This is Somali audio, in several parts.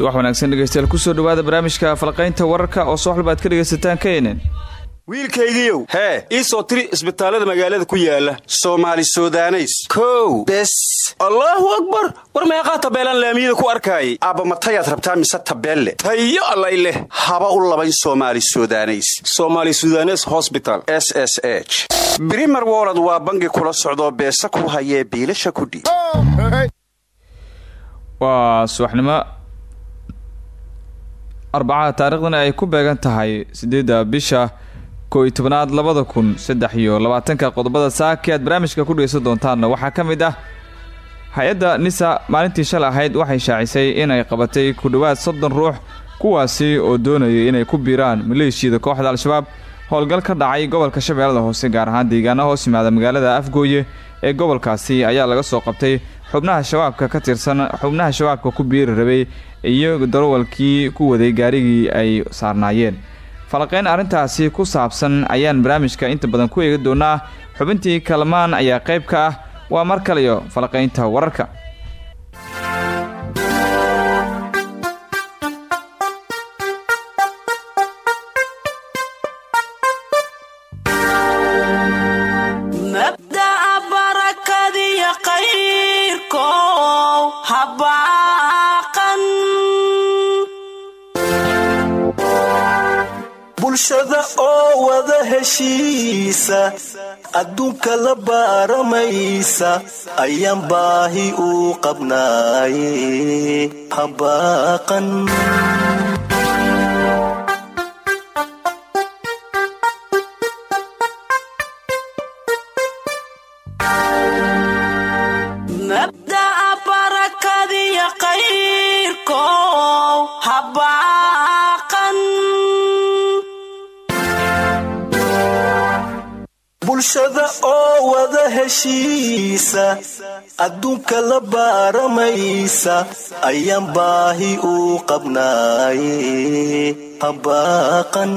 subax wanaagsan dhegeystayaal ku soo dhawaada barnaamijka falqaynta wararka oo soo xalba ad ka dhegaysataan knn wiilkaygiiow hee ii soo tiri isbitaallada magaalada ku yaalla soomaali sudaneys. Kow bes. Allaahu akbar! War meeqaa tabeelaan laamiyada ku arkaayay? Aabba matayaad rabtaa mise tabeelle? Tayo allay leh. Haba u labayn soomaali sudaneys. Somaali sudanes hosbital s s h. Brimer wolod waa bangi kula socdoo beesa ku hayee biilasha kudhiib waa subaxnimo arbacada taariikhdana ay ku beegan tahay sideedda bisha koo iyo tobanaad labada kun saddex iyo labaatanka qodobada saaki aad barnaamijka ku dhegeysan doontaanna waxaa ka mid ah hay'adda nisa maalintii shal ahayd waxay shaacisay inay qabatay ku dhowaad soddon ruux kuwaasi oo doonayay inay ku biiraan maleeshiyada kooxda al-shabaab. Howlgal ka dhacay gobolka shabeellada hoose gaar ahaan deegaana hoos yimaada magaalada afgooye ee gobolkaasi ayaa laga soo qabtay xubnaha shabaabka ka tirsan xubnaha shabaabka ku biiri rabay iyo darawalkii ku waday gaarigii ay saarnaayeen. Falaqeyn arrintaasi ku saabsan ayaan barnaamijka inta badan ku eegi doonaa. Xubintii kalmaan ayaa qayb ka ah. Waa mar kaliyo falaqaynta wararka bulshada oo wada heshiisa adduunka la baaramaysa ayaan baahi uu qabnaaye habaaqan bulshada oo wada heshiisa adduunka la baaramaysa ayaan baahi uu qabnaaye habaaqan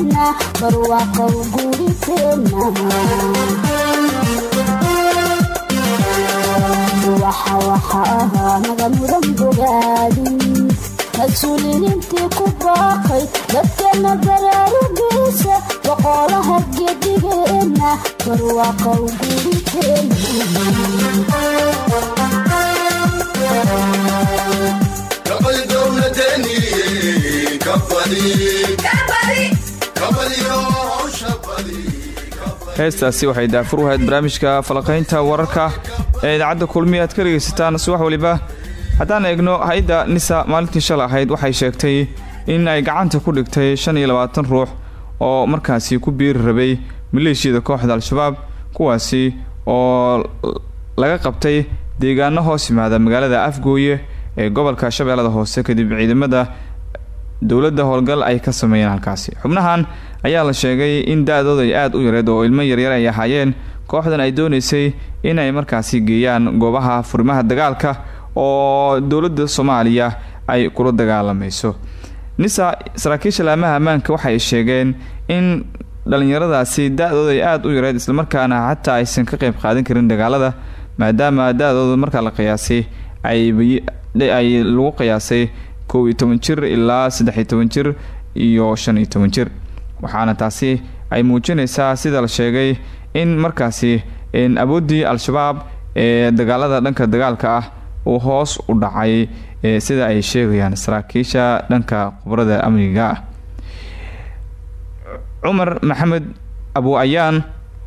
guurteena barwaaqow guuriteena waxa waxa ahaa naga mudan bogaadis mas'uuliyiintii ku baaqay dadkana baraarugiisa boqolaha gedigeena barwaaqow guuriteena heestaasi waxay daafur u ahayd barnaamijka falaqaynta wararka ee idaacadda kulmiya aad ka dhegaysataan subax waliba. Haddaan eegno hay'adda nisa maalintii shal ahayd waxay sheegtay in ay gacanta ku dhigtay shan iyo labaatan ruux oo markaasi ku biiri rabay maleeshiyada kooxda al-shabaab kuwaasi oo laga qabtay deegaano hoos yimaada magaalada afgooye ee gobolka shabeellada hoose kadib ciidamada dowladda howlgal ay ka sameeyeen halkaasi. Xubnahan ayaa la sheegay in da-dooda ay aada u yareed oo ilmo yaryar ay ahaayeen. Kooxdan ay doonaysay inay markaasi geeyaan goobaha furimaha dagaalka oo dowladda soomaaliya ay kula dagaalamayso. Nisa saraakiisha laamaha ammaanka waxay sheegeen in dhallinyaradaasi da-dooda ay aada u yareed islamarkaana xataa aysan ka qeyb qaadan karin dagaalada maadaama da-dooda markaa la qiyaasay ay lagu qiyaasay kow iyo toban jir ilaa saddex iyo toban jir iyo shan iyo toban jir. Waxaana taasi ay muujinaysaa sida la sheegay in markaasi awooddii al-shabaab ee dagaalada dhanka dagaalka ah uu hoos u dhacay sida ay sheegayaan saraakiisha dhanka khubrada amniga. Ah cumar maxamed abu ayaan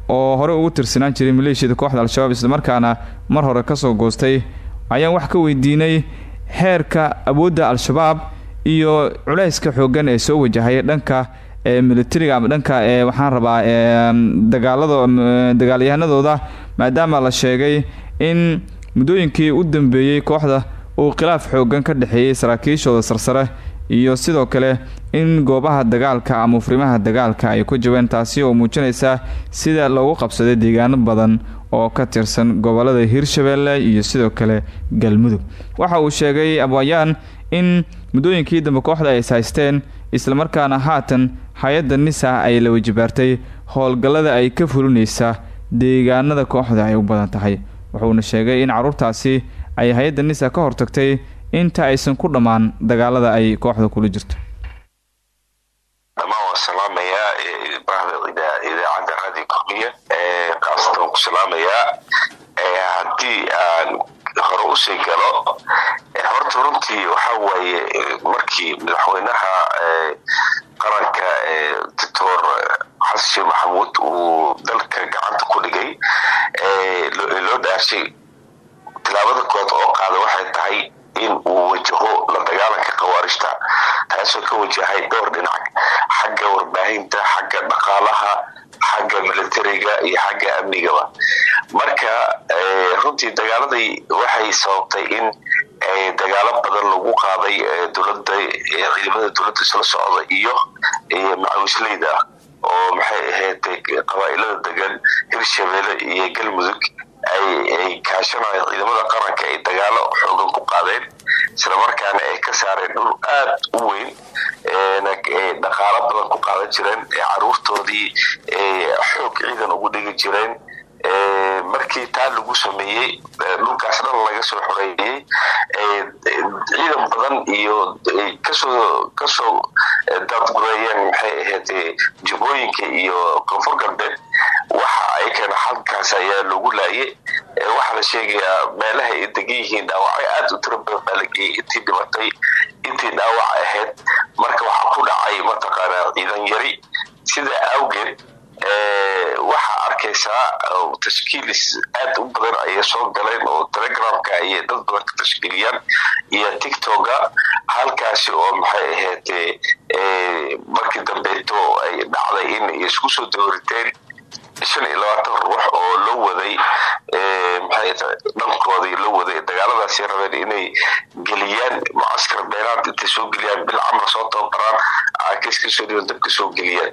oo hore ugu tirsanaan jiray maleeshiyada kooxda al-shabaab islamarkaana mar hore ka soo goostay ayaan wax ka weydiinay heerka awoodda al-shabaab iyo culayska xooggan ee soo wajahaya dhanka ee militariga ama dhanka ee waxaan rabaa dagaalada dagaalyahanadooda maadaama la sheegay in muddooyinkii u dambeeyey kooxda uu khilaaf xooggan ka dhexeeyey saraakiishooda sarsare iyo sidoo kale in goobaha dagaalka ama furimaha dagaalka ay ku jabeen taasi oo muujinaysa sida loogu qabsaday deegaano badan oo ka tirsan gobollada hirshabeelle iyo sidoo kale galmudug. Waxa uu sheegay abwayaan in muddooyinkii dambe kooxda ay ishaysteen islamarkaana haatan hay'adda nisa ay la wajibaartay howlgallada ay ka fulinaysa deegaanada kooxda ay u badan tahay. Wuxuuna sheegay in caruurtaasi ay hay'adda nisa ka hortagtay inta aysan ku dhammaan dagaalada ay kooxda kula jirto ku salaamayaa haddii aan hore u sii galo horta runtii waxaa waaye markii madaxweynaha qaranka doctor xasan maxamuud uu dalka gacanta ku dhigay loo dhaarshay. Tilaabada kood oo qaada waxay tahay in uu wajaho la dagaalanka khawaarijta taasoo ka wajahay dhowr dhinac xagga warbaahinta xagga dhaqaalaha xagga militariga iyo xagga amnigaba. Marka runtii dagaaladii waxay sababtay in dagaalo badan lagu qaaday dowladda ciidamada dowladda isla socda iyo macawisleyda oo maxay ahayd qabaa'ilada degan hirshabeelle iyo galmudug ay kaashanayeen ciidamada qaranka ay dagaalo xoogan ku qaadeen. Islamarkaana ay ka saareen dhul aad u weyn dhaqaalo badan ku qaadan jireen caruurtoodii xoog ciidan ugu dhigi jireen markii taa lagu sameeyey dhulkaas dhan laga soo xoreeyey ciidan badan iyo ka soo ka soo daadgureeyeen maxay ahayd jubooyinka iyo koonfur galbeed waxa ay keena halkaas ayaa lagu laayay waxaa la sheegayaa meelaha ay degan yihiin dhaawacyo aad u tiro badan baa la geeyey intii dhimatay intii dhaawac ahayd. Marka waxaa ku dhacay mataqaanaa ciidan yari. Sida awgeed waxaa arkaysaa tashkiilis aad u badan ayay soo galeen oo telegramka ayay dad badan ka tashkiiliyaan iyo tictoga halkaasi oo maxay ahayd markii dambeeto ay dhacday in isku soo dowriteen shan iyo labaatan ruux oo loo waday maxay dhankoodii loo waday dagaaladaasi rabeen inay geliyaan mucaskar beeraad intay soo geliyaan bil camar soo tababaraan aakiis ka soo dhiban dabka soo geliyaan.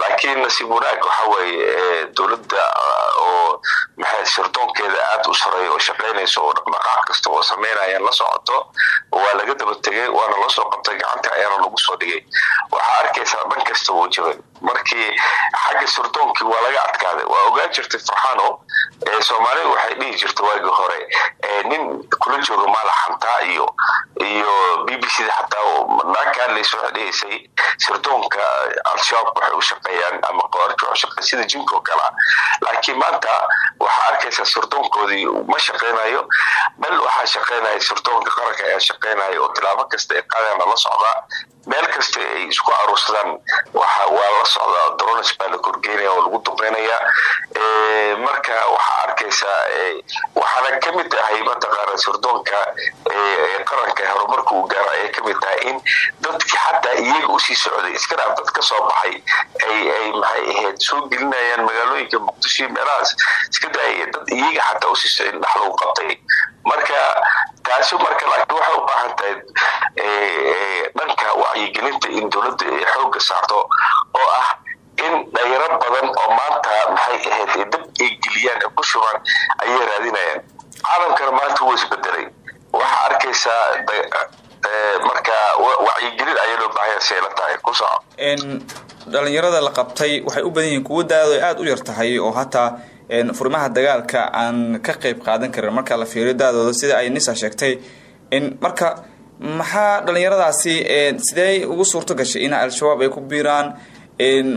Laakiin nasiib wanaag waxa weeye dowladda oo maxay sirdoonkeeda aad u sareeya oo shaqaynaysa oo dhaqdhaqaaq kasta oo sameynayaan la socoto waa laga daba tegay waana loo soo qabtay gacanta ayaana lagu soo dhigay. Waxaa arkaysaa dhan kasta oo jaban markii xagga sirdoonkii waa laga adkaaday. Waa ogaan jirtay farxano soomaalida waxay dhihi jirta waagii hore nin kula jooga maala xantaa iyo iyo b b c da xataa naagka hadlaysa waxay dhihaysay sirdoonka al-shabaab waxay u shaqeeyaan ama qawaarij waxay shaqeeya sida jinka oo kale. Laakiin maanta waxaa arkaysaa sirdoonkoodii ma shaqeynayo bal waxaa shaqeynaya sirdoonka qaranka ayaa shaqeynaya oo tilaabo kasta ay qaadayana la socdaa meel kasta ay isku aruursadaan waa la socdaa drones baa la korgeynaya oo lagu duqeynaya marka waxaa arkaysaa waxaana ka mid ahay mataqaana sirdoonka qaranka horumarka uu gaaro ayay ka mid tahay in dadki xataa iyaga u sii socday iska dhaaf dad ka soo baxay ay ay maxay ahayd soo gelinayaan magaalooyinka muqdisho meelahaas. Iska daaya dad iyaga xataa socday dhax lagu qabtay. Marka taasi marka laakiin waxay u baahan tahay dhanka wacyigelinta in dowladda ay xoogga saarto oo ah in dhalinyaro badan oo maanta maxay ahayd dab ay geliyaan ay ku shubaan ayay raadinayaan. Caalamkana maanta wuu isbedelay waxaa arkaysaa marka wacyigelin ayaa loo baahanya si ay la tahay. Ku soco dhalinyarada la qabtay waxay u badan yihiin kuwo daado aada u yar tahay oo hataa furimaha dagaalka aan ka qeyb qaadan karin marka la fiiriyo daadooda sida ay nisa sheegtay marka maxaa dhalinyaradaasi sidee ugu suurto gashay in al-shabaab ay ku biiraan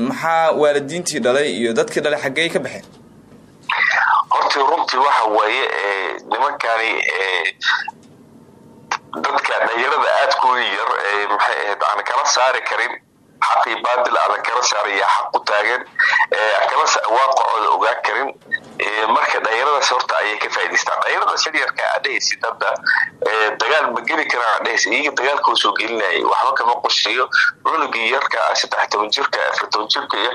maxaa waalidiintii dhalay iyo dadkii dhalay xaggey ka baxeen? Hortii runtii waxa weeye nimankani dadka dhalinyarada aada ku yar maxay ahayd aan kala saari karin xaqii baadil aadan kala saaray yaa xaq u taagan kala waaqacooda ogaa karin marka dhalinyaradaas horta ayay ka faa'idaystaan dhalinyarada siryarka adhahaysid hadda dagaal ma geli karaan adhahaysa iyaga dagaalkoo soo gelinayay. Waxba kama qorsheeyo cunugii yarka saddex toban jirka afar toban jirka iyo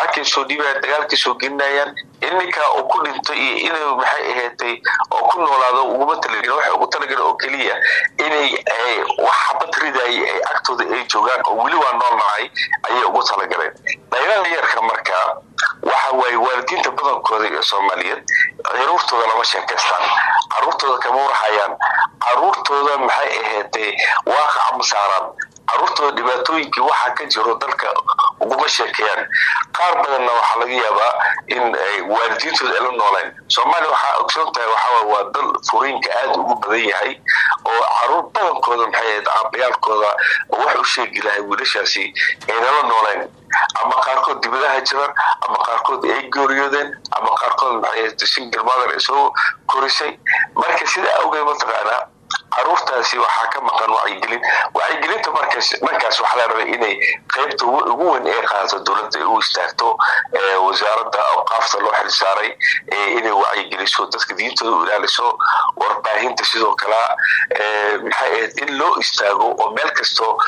arkay soo dhiibaya dagaalkay soo gelinayaan ininka uu ku dhinto iyo inuu maxay ahaatay oo ku noolaado uguma talagelin waxa ugu talagelin oo keliya inay wax xabad ridaay ay agtooda ay joogaan oo weli waa nool nahay ayay ugu talagaleen dhalinyarada yarka marka waxa waaye waalidiinta badankooda ee soomaaliyeed caruurtooda lama sheekaystaan caruurtooda kama warhayaan caruurtooda maxay ahaatay waaqac ma saaraan caruurtooda dhibaatooyinkii waxaa ka jiro dalka uguma sheekeeyaan. Qaar badanna waxaa laga yaabaa in waalidiintooda ay la nooleen soomaaliya waxaa ogsoon tahay waxaa waa dal furiinka aada ugu badan yahay oo carruur badankooda maxay ahayd aabayaalkooda wax u sheegi lahay wiilashaasi aynala nooleen ama qaarkood dibadaha jiraan ama qaarkood ay geeriyoodeen ama qaarkood maxay ahayd single mother ay soo korisay. Marka sidaa awgeed mataqaanaa caruurtaasi waxaa ka maqan wacyigelin. Wacyigelinta markaas waxaa la rabay inay qaybta ugu weyn ee qaadato dowladda u istaagto wasaaradda awqaafta loo xilsaaray inay wacyigeliso dadka diintooda u ilaaliso warbaahinta sidoo kale maxay ahayd in loo istaago oo meel kasto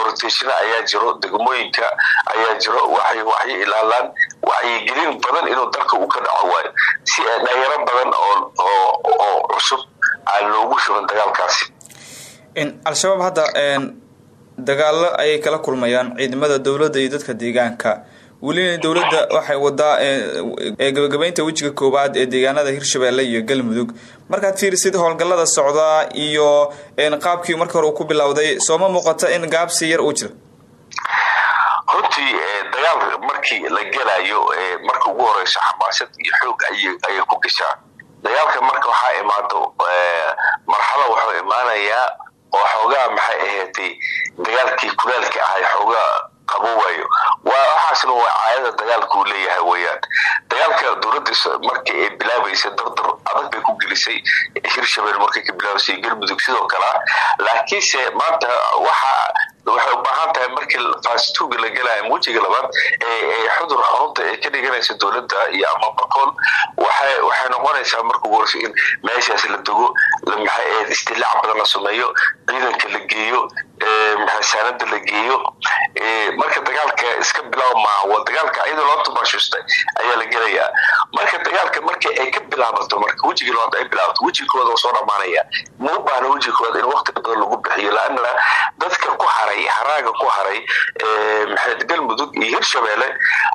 orotationa ayaa jiro degmooyinka ayaa jiro waxay waxyo ilaalaan wacyigelin badan inuu dalka uu ka dhaco waayo. Si dhalinyaro badan oo cusub aan loogu shuban dagaalkaasi. Al-shabaab hadda dagaalo ayay kala kulmayaan ciidamada dowladda iyo dadka deegaanka. Welina dowladda waxay wadaa gabagabeynta wejiga koowaad ee deegaanada hirshabeelle iyo galmudug. Markaad fiirisid howlgallada socdaa iyo qaabkii marka hore uu ku bilowday sooma muuqata in gaabsi yar uu jiro? Runtii dagaal markii la gelayo marka ugu horeyso xamaasad iyo xoog ayay ku gashaa dagaalka marka waxaa imaado marxalo wuxuu imaanayaa oo xoogaa maxay ahaatay dagaalkii kulaalka ahay xoogaa qabo waayo. Waxaasna waa caadada dagaalka uu leeyahay weyaan dagaalka dowladda markii ay bilaabaysa dardar adag bay ku gelisay hirshabelle markay ka bilaabaysay galmudug sidoo kale. Laakiinse maanta waxa waxay u baahan tahay markii fastuga la gelayo ama wejiga labaad ee xudur xarunta ay ka dhiganaysa dowladda iyo ama bakool waxay noqonaysaa marka ugu horeysa in meeshaas la ahayd istilaac badan la sameeyo ciidanka la geeyo maxasaanada la geeyo. Marka dagaalka iska bilaab maaha waa dagaalka iyadoo loo tubaashustay ayaa la gelayaa. Marka dagaalka markii ay ka bilaabato marka wejiga labaad ay bilaabato wejigooda waa soo dhamaanaya. Ma u baahna wejigooda in waqti badan lagu bixiyo laana dadka ku haray haraaga ku haray galmudug iyo hirshabeelle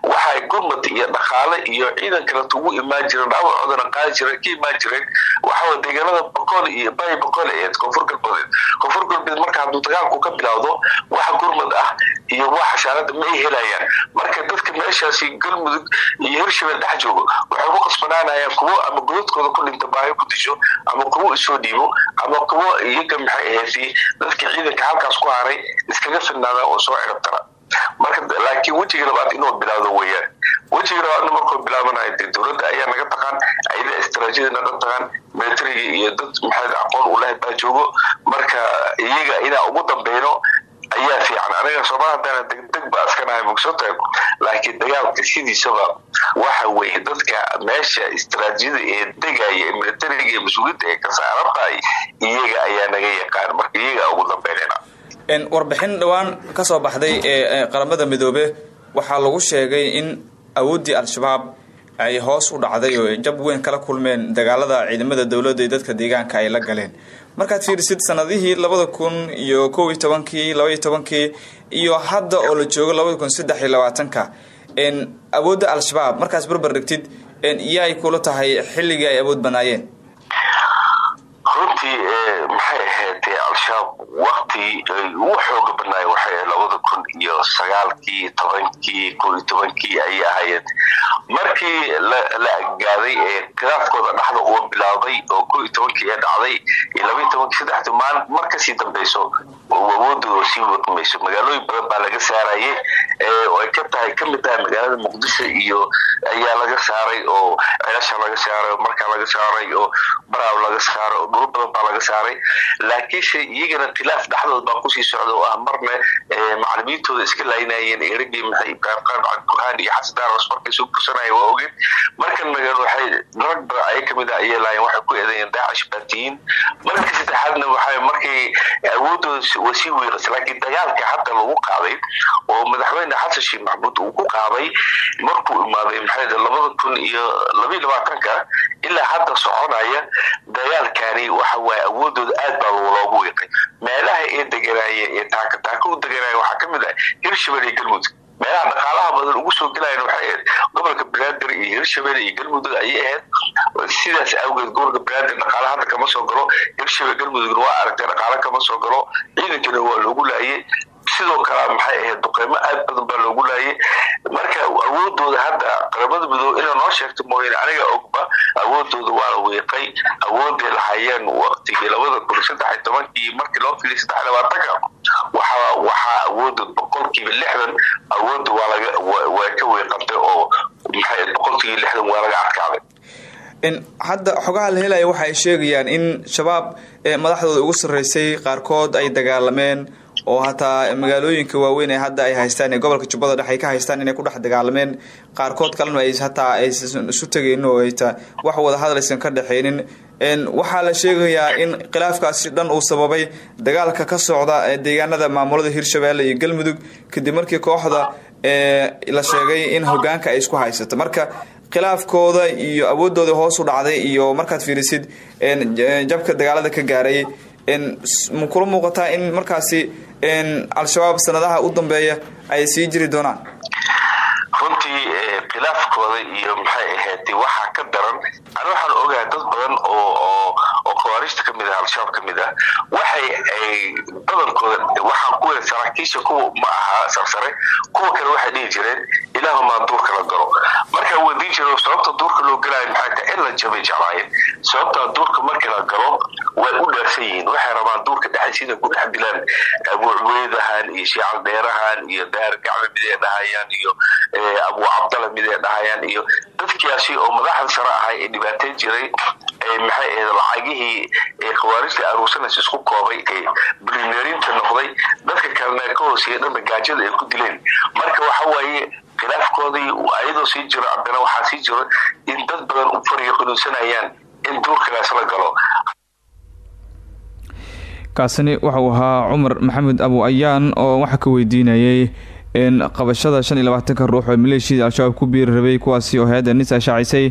waxay gurmad iyo dhaqaale iyo ciidan kaleta ugu imaan jireen dhaawacoodana qaadi jireen ka imaan jireen. Waxawa deegaanada boqol iyo bay boqol eed koonfur galbeed. Koonfur galbeed marka hadduu dagaalku ka bilowdo wax gurmad ah iyo wax xashaarada ma ay helayaan. Marka dadka meeshaasi galmudug iyo hirshabelle dhex joogo waxay ku qasbanaanayaan kuwo ama godadkooda ku dhinta baahi ku disho ama kuwo isoo dhiibo ama kuwo iyaga maxay ahayd dadka ciidanka halkaas ku haray iskaga filnaada oo soo cirabtara marka laakiin wejiga labaad inuu bilaawdo weeyaan. Wejiga labaadna markuu bilaabanayo dee dowladda ayaa naga taqaan ayada istaraatiijiyada naga taqaan militariga iyo dad maxay aqoon u lahay baa joogo dambeyno ayaa fiican. Aniga soomali haddaana degdeg ba askanahay mugsotahay laakiin dagaalka sidiisaba waxa weeye dadka meesha istaraatiijiyada ee degaya ee militariga iyo mas'uuliyadda ee ka saaran tahay iyaga ayaa naga yaqaan. Marka iyaga ugu dambeynayna warbixin dhowaan ka soo baxday ee qaramada midoobe waxaa lagu sheegay in awooddii al-shabaab ay hoos u dhacday oo jab weyn kala kulmeen dagaalada ciidamada dowladda iyo dadka deegaanka ay la galeen markaad fiirisid sanadihii labada kun iyo kow iyo tobankii laba iyo tobankii iyo hadda oo la joogo labada kun saddex iyo labaatanka awoodda al-shabaab markaas barbar dhigtid iyaay kula tahay xilligii ay awood banaayeen runtii maxay ahayd al-shabaab wakti ugu xooga badnaay waxay labada kun iyo sagaalkii tobankii ko iyo tobankii ayay ahaayeen. Markii la agaaday ee khilaafkooda dhexda uu bilaabay oo ko iyo tobankii ee dhacday iyo laba iyo tobankii saddexda maal mar ka sii awoodooda sii waqmayso magaalooyin badan baa laga saaraye oo ay ka tahay ka mid tahay magaalada muqdisho iyo ayaa laga saaray oo celasha laga saaray oo markaa laga saaray oo baraaw laga saaray oo dhul badan baa laga saaray. Laakiinse iyagana khilaaf dhexdood baa ku sii socda oo ah marna macalimiintooda iska laynayeen eragii maxay ibraahim qaan macad burhaan iyo xasan daaros markay soo bursanaya waa ogeen. Markan magan waxay rag badan aya ka mid ah ayay laayeen waxay ku eedeeyeen daacish baatiyiin marka saddexaadna waxay markay awoodooda waa sii weerasay laakiin dagaalka hadda lagu qaaday oo madaxweyne xasan sheekh maxamuud uu ku qaaday markuu imaaday maxay labada kun iyo labayo labaatanka ilaa hadda soconaya dagaalkani waxa waaye awoodooda aad baa loogu wiiqay meelaha ee deganaayeen ee taaka taaka u deganaaya waxaa ka mid ah hirshabelle iyo galmudug meelaha dhaqaalaha badan ugu soo gelayan waxay ahayd gobolka banaadir iyo hirshabelle iyo galmudug ayay ahayd. Sidaas awgeed gobolka banaadir dhaqaala hadda kama soo galo hirshabelle galmudugna waa aragtay dhaqaala kama soo galo. Ciidankana waa loogu laayay sidoo kale maxay ahayd duqeymo aad badan baa loogu laayay. Marka awoodooda hadda qaramada midoobe inaa noo sheegto mooyane aniga ogba awoodooda waa la wiiqay awooday lahayeen waqtigii labada kun saddex tobankii markii loo filiyay saddex labaatanka waxaa awooda boqolkiiba lixdan awooda waa ka wiiqantay oo maxay boqolkiiba lixdan waa laga adkaaday hadda xogaha la helaya waxa ay sheegayaan in shabaab madaxdooda ugu sarreysay qaarkood ay dagaalameen oo hataa magaalooyinka waaweyn ee hadda ay haystaan ee gobolka jubbada dhexe ay ka haystaan inay ku dhex dagaalameen qaarkood kalena ay hataa aysan isu tegaynin oo ayta wax wada hadlaysan ka dhexaynin. Waxaa la sheegayaa in khilaafkaasi dhan uu sababay dagaalka ka socda deegaanada maamulada hirshabelle iyo galmudug. Kadib markii kooxda la sheegay in hogaanka ay isku haysato. Marka khilaafkooda iyo awoodooda hoos u dhacday iyo markaad fiirisid jabka dagaalada ka gaaray ma kula muuqataa in markaasi al-shabaab sanadaha u dambeeya ay sii jiri doonaan. Runtii khilaafkooda iyo maxay ahayd waxaa ka daran ani waxaan ogahay dad badan oo oo khawaariijta ka mid ah al-shabaab ka mid ah waxay ay badankooda waxaan ku weli saraakiisha kuwa ma aha sarsare kuwa kale waxay dhihi jireen ilaahumaa duurka la galo. Markaa wadiin jiro sababta duurka loo galaayo maxay tahay in la jabay jeclaayeen sababtaa duurka markii la galo way u dhaarsan yihiin. Waxay rabaan duurka dhexdiisa ku dhex dilaan abuucweedahan iyo shiical dheerahan iyo daar gacme mid ay dhahayaan iyo abu cabdalla mid ay dhahayaan iyo dadkaasi oo madaxda sare ahay ee dhibaateyn jiray maxay ahayd lacagihii ee khawaarijta aruursanaysa isku koobay ee bulimeerinta noqday. Dadka kalena ka hooseeya dhanba gaajada ay ku dileen. Marka waxa waaye khilaafkoodii ayadoo sii jiro haddana waxaa sii jiro in dad badan u fariyo qunuunsanayaan in duurkagaas la galo kaasini waxauu ahaa cumar maxamed abu ayaan oo waxaa ka weydiinayay qabashada shan iyo labaatanka ruux oo maleeshiyada al-shabaab ku biiri rabay kuwaasi oo hay'adda nisa shaacisay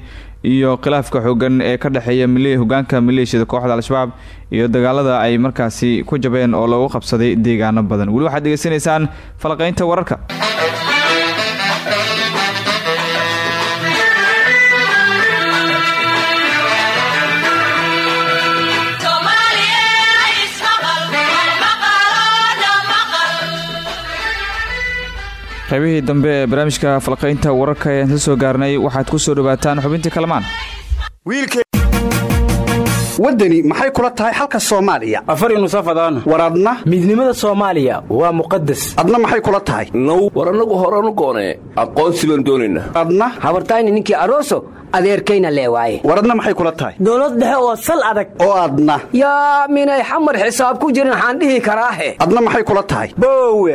iyo khilaafka xoogan ee ka dhexeeya hogaanka maleeshiyada kooxda al-shabaab iyo dagaalada ay markaasi ku jabeen oo lagu qabsaday deegaano badan. Weli waxaad degeysanaysaan falaqaynta wararka qaybihii dambe ee barnaamijka falqaynta wararka ayaan ka soo gaarnay waxaad ku soo dhawaataan xubintii kalamaan. Waddani maxay kula tahay xalka soomaaliya? Afari nusafadaan war adna? Midnimada soomaaliya waa muqadas adna maxay kula tahay? Now war annagu horanu goonee aqoonsi baan doonaynaa adna? Habartayni ninkii aroso adeerkayna leewaaye war adna maxay kula tahay? Dowlad dhexe oo sal adag. Oo adna. Yaa minay xamar xisaab ku jirin waxaan dhihi karaahe adna maxay kula tahay? Boowe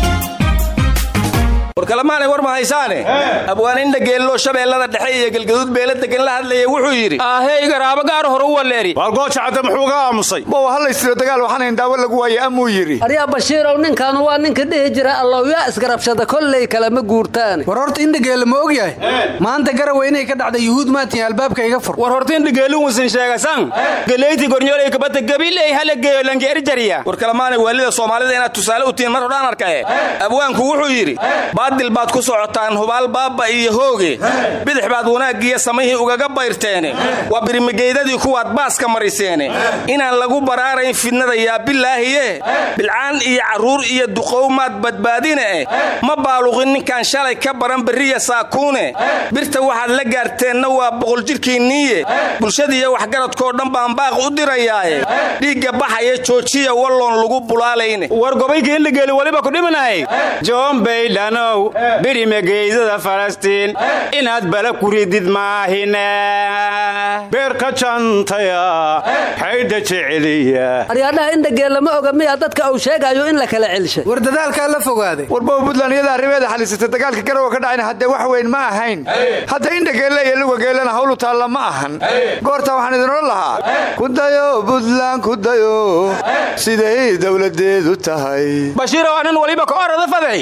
warkalamaanay war ma haysaane abwaaninna geelloo shabeellada dhexe iyo galgaduud beela degan la hadlaya wuxuu yidhi aahey garaabo gaar hore u waleeri. Waalgooja cadde muxuu ga aamusay? Bow hallaysiro dagaal waxaanayn daawo lagu waaye amuu yidhi. Aryaa bashiirow ninkaanu waa ninka dhihi jira allowyaa isgarabshada kolley kalema guurtaane war horta indhageelle ma og yahay maanta garaweynay ka dhacda yuhuud maatihin albaabka iga fur. War horta indhageelun wasin sheegasan galeyti gornyoolay kabata gabiley hala geeyo langeeri jariya war kalamaanay waalida soomaalida inaad tusaale u tihiin mar hodhaan arkae abwaanku wuxuu yidhi baadil baad ku socotaan hubaal baabba iyo hooge. Bidix baad wanaaggiiyo samihii ugaga bayrteene. Waa birimageydadii kuwaad baaska mariseene. Inaan lagu baraarayn fidnada yaa bilaahiye bilcaan iyo carruur iyo duqow maad badbaadine. Ma baaluqin ninkaan shalay ka baran berriya saakuune. Birta waxaad la gaarteenna waa boqol jirkiinniiye bulshadiiyo waxgaradkoo dhan baan baaq u dirayaaye. Dhiigga baxaya joojiya walloon lagu bulaalayne. War gobaykiinlageeli waliba ku dhimanay joon baydhanow birimageydada falastiin inaad bala ku ridid maahine. Beer ka jantaya xaydha jeceliya. Aryaadhaha indhageel lama oga miyaa dadka uu sheegayo in la kala celshay war dadaalkaa la fogaaday. Warbow buntland iyada arrimeeda xalisatay dagaalka garowa ka dhacayna haddee wax weyn ma ahayn. Hadda indhageelle iyo lugageellena hawlu taalla ma ahan. Goorta waxaan idin odhan lahaa kudayo buntland kudayo siday dowladeedu tahay. Bashiirow anan waliba ka orada faday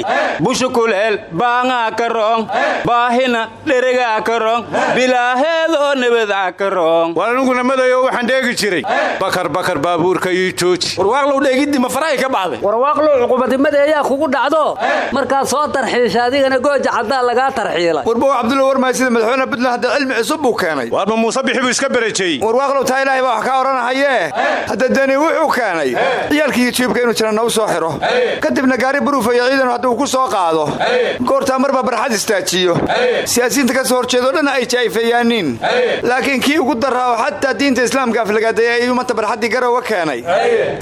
bushukuleel baangaa ka roong baahina dheregaa ka roong bilaaheedoo nabadaa ka roong war aniguna madayo waxaan dheegi jiray bakar bakar baabuurka ii jooji warwaaqlow dheegiddi ma farahay ka baxday warwaaqlow cuqubadimadeeyaa kugu dhacdo markaad soo tarxiisha adigana gooja caddaa lagaa tarxiilay warbow cabdulla warmaay sida madaxweyne buntland hadda cilmi cusub buu keenay warma muuse bixi buu iska berejeey warwaaqlow taa ilaahay baa wax kaa odhanahayee hadda deni wuxuu keenay ciyaalkii jiibka inuu jira nagu soo xiro kadibna gaari buruufa iyo ciidanu hadduu ku soo qaado goortaa marba barxad istaajiyo. Siyaasiyiinta ka soo horjeedoo dhan ay jaayfeeyaaniin laakiin kii ugu daraa oo xataa diinta islaamka aflagaadeeye ayuu manta barxaddii garowa keenay.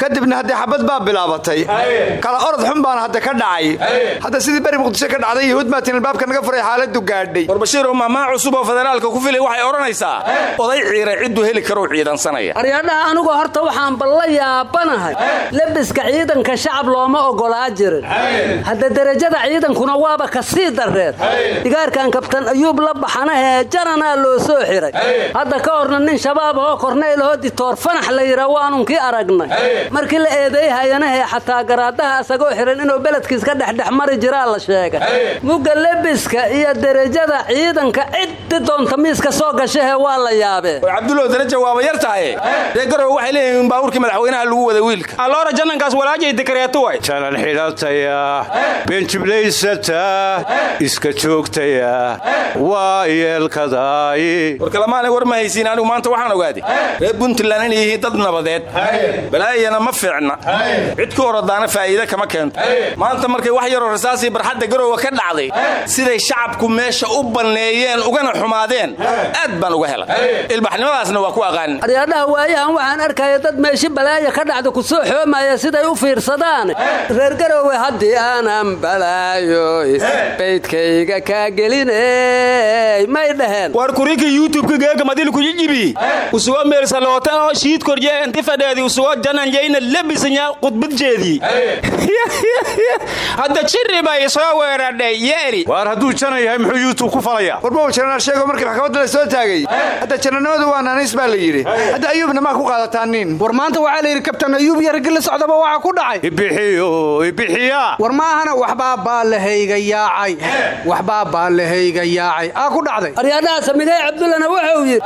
Kadibna haddee xabad baa bilaabatay. Kala orod xun baana hadda ka dhacay. Hadda sidii beri muqdisho ka dhacday yahuud maatiin albaabka naga furay xaaladdu gaadhay. War bashiirow mahmaa cusub oo federaalka ku filay waxay odhanaysaa oday ciiray cidduu heli karou ciidansanaya. Aryaadhaha anigu horta waxaan balla yaabanahay. Lebiska ciidanka shacab looma oggolaa jirin. Hadda derajada ciidankuna waaba ka sii dareed digaarkan kabtan ayuub la baxanahee jananaa loo soo xiray. Hadda ka horna nin shabaab oo kornaylahoo ditoor fanax la yidhaa waanunkii aragnay. Markii la eedeeyhayanahee xataa garaadaha isagoo xiran inuu beledkiis ka dhexdhex mari jiraa la sheegay. Mugga lebiska iyo derajada ciidanka ciddi doonta miiska soo gashahee waa la yaabee. War cabdullow daraja waaba yar tahaye ree garowe waxay leeyihiin baabuurkii madaxweynaha lagu wada wiilka. Alloora janankaas walaajay dikareetu way. Jalan xidhataya beenjiblaysata iska joogtaya waa yeelkadaay war kalamaanay war ma haysiin anigu maanta waxaan ogaaday reer puntland inay yihiin dad nabadeed. Balaayana ma fiicna. Cid ku orodaana faa'iide kama keento. Maanta markay wax yaroo rasaasii barxadda garowe ka dhacday siday shacabku meesha u banneeyeen ugana xumaadeen aad baan uga helay. Ilbaxnimadaasna waa ku aqaanin aryaadhaha waayahan waxaan arkaya dad meeshi balaaya ka dhacda ku soo xoomaya siday u fiirsadaan. Reer garowe haddii aanan balaayoy baydkayga kaa geliney may dhaheen. War kurika youtubeka geega madil kujijibi usugo meelsalootan oo shiid korje inti fadheedi usugo jananjayna lebisanya khudbadjeedii hadda jiri bay soo weeradhay yeeri. Waar hadduu janan yahay muxuu yuutub ku falaya? Warbow jananaal sheego markii maxkamadda la soo taagay. Hadda janannimadu waa naaniis baa la yidhi. Hadda ayuubna maa ku qaadataan nin. War maanta waxaa la yidhi kabtan ayuub iyo raggi la socdaba waxaa ku dhacay. Ibixiyo ibixiya war maahana waxbaa baalahayga yaacay. Waxbaa baalahayga yaacay. Aa ku dhacday. Aryaadhaha samigay cabdullana wuxuu yidhi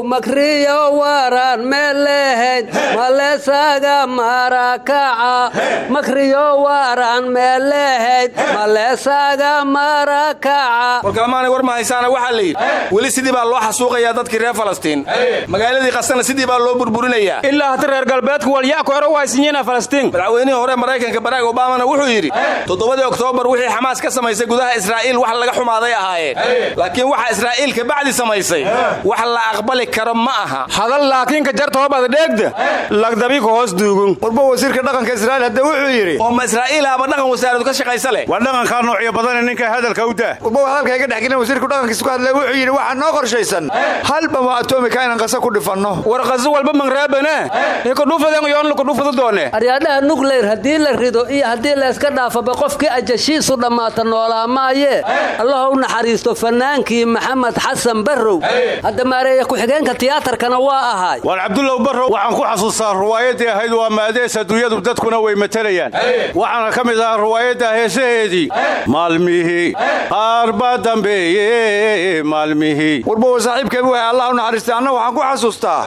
how makriyo waran meelehayd maleesaga marakaca. Makriyo waran meelehayd maleesaga marakaca. War kalamaanay war ma haysaana waxaa la yidhi weli sidii baa loo xasuuqayaa dadkii reer falastiin. Magaaladii qasana sidii baa loo burburinayaa. Ilaa hata reer galbeedku walyaku hore waysinyena falastiin. Madaxweynihii hore maraykanka barack obamana wuxuu yidhi toddobadii oktoobar wixii xamaas ka samaysay gudaha israa'iil wax laga xumaaday ahaayeen laakiin waxa israa'iil ka bacdi samaysay wax la aqbali karo ma aha. Hadal laakiinka jartoobada dheegda lagdabi ka hoos duugun warbo wasiirka dhaqanka israa'iil hadda wuxuu yidhi oo ma israa'iil aba dhaqan wasaaradu ka shaqaysa leh waa dhaqankaa noocyo badane ninka hadalka u daa. Warbo hadalka iga dhexgelin wasiirku dhaqankiisa ku hadlay wuxuu yidhi waxaa noo qorshaysan. Hal bama atomika inaan qasa ku dhifanno. War qaso walba mangraabane ikudhufaden yoon lakudhufadu doone? Aryaadhaha nugleyr haddii la rido iyo haddii layska dhaafaba qofkii ajashiisu dhammaata noolaa maayee allah u naxariisto fannaankii maxamed xasan barrow. Hadda ku-xigeenka tiyaatarkana waa ahay. War cabdulow barrow waxaan ku xasuustaa ruwaayaddii ahayd waa maadees adduunyadu dadkuna way matelayaan waxaana ka mid ahaa ruwaayadda heesaheedii maalmihii qaar baa dambeeye maalmihii. Warbowa saaxiibkeen wahay allah u naxariistay anna waxaan ku xasuustaa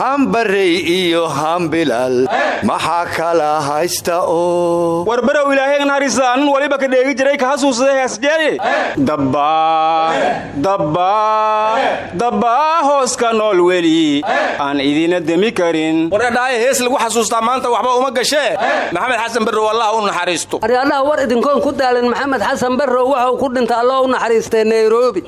hambarey iyo hambilal maxaa kala haysta oo? War barow ilaahay naxariista waliba ka dheegi jiray ka xasuusada heesjeeye dabbaa dabbaa dabbaa hooska nool weli aan idina demi karin. Waredhaaye hees lagu xasuustaa maanta waxba uma gashee maxamed xasan barrow allah u naxariisto. Aryaadhaha war idinkoon ku daalin maxamed xasan barrow waxau ku dhinta alloo u naxariistay nairobi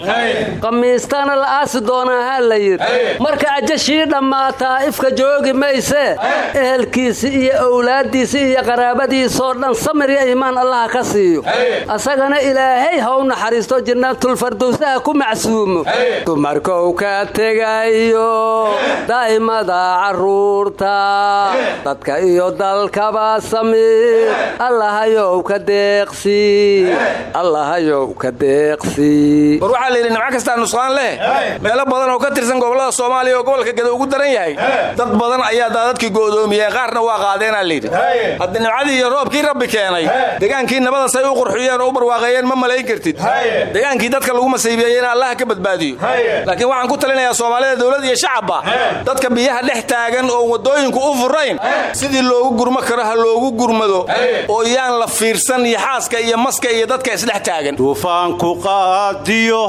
khamiistana la aasi doonaa haa la yidhi. Marka ajashii dhammaataa ifka joogi maysee ehelkiisi iyo owlaaddiisi iyo qaraabadiisoo dhan samir iyo iimaan allaha ka siiyo. Asagana ilaahay ha u naxariisto jannaatulfardowsaha ku macsuumo. Dumarkou ka tegayo daa'imada carruurta. Dadka iyo dalkaba samir allahayow ka deeqsi. Allahayow ka deeqsi. War waxaa la yidhi nimco kastaa nusqaan leh. Meelo badan oo ka tirsan gobollada soomaaliya oo gobolka gada ugu daran yahay. Dad badan ayaa daadadkii go'doomiyeen qaarna waa qaadeenaa layidhi haddii nimcadii iyo roobkii rabbi keenay degaankii nabada say u qurxiyeen oo u barwaaqeeyeen ma malayn kartid. Degaankii dadka lagu masiibeeyeyna allaha ka badbaadiyo. Laakiin waxaan ku talinayaa soomaalida dowlad iyo shacabba. Dadka biyaha dhex taagan oo waddooyinku u furayn sidii loogu gurmo karo ha loogu gurmado oo yaan la fiirsan iyo xaaska iyo maska iyo dadka isdhex taagan. Duufaanku qaadiyo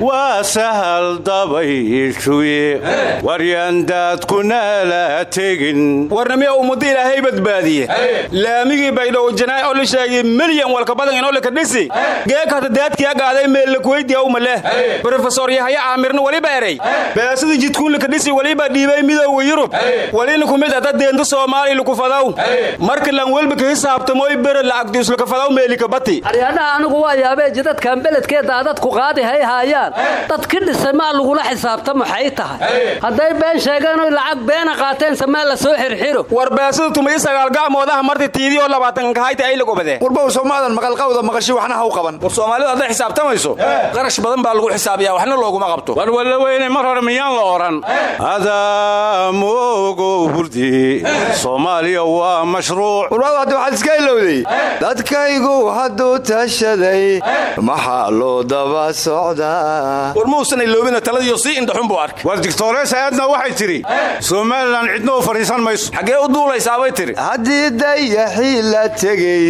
waa sahal dabayshuye waryaandaadkunala tegin. Warnamiya ummado ilaahay badbaadiye. Laamigii baydhow janaay oo la sheegay milyan walka badan inolika dhisi. Geekata daadkiya gaaday meellakuweydiya umaleh brofesor yahya aamirna waliba erey beesada jidkuunlika dhisi waliba dhiibay midoowa yurub. Walina kumid ata deenta soomaaliya lukufadaw marka lan welba ka hisaabtamoy bere lacagdiislaka fadaw meelika bati. Aryaadhaha anigu waa yaabee jidadkan beledkee daadadku qaadi hay haayaan. Dadki dhisay maa lagula xisaabtamo xay tahay? Hadday been sheegeenoy lacag beena qaateense maa la soo xirxiro war beesada tumay sagaalgacmoodaha marti tiidii oo labaatankahayti ay lagobadee warbow soomaadan maqalqawda maqashi waxna ha u qaban. War soomaalidu hadday xisaabtamayso qarash badan baa lagu xisaabiyaa waxna looguma qabto. War walla weyne mar hore miyaan la odhan adaamogow hurdi. Soomaaliya waa mashruuc. Warwaadu hadda waxaad iska ilowday dadkaygu hadduu tashaday. Maxaa loo daba socdaa? War muusan iloobina taladiyo sii indhaxun buu arkay. War digtores aadna waxay tidhi somalilan cidna u fadhiisan mayso. Xaggee u duulaysaabay tidhi haddii dayaxii la tegey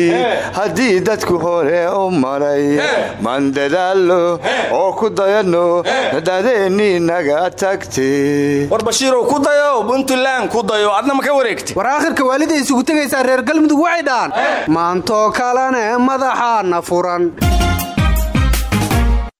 haddii dadku hore u maray maan dadaallo oo ku dayanno dadeennii naga war bashiirow ku dayo puntland ku dayo adna ma ka wareegtay. War aakhirka waaliday isugu tegaysaa reer galmudug waxay dhahaan maantoo kalene madaxaana furan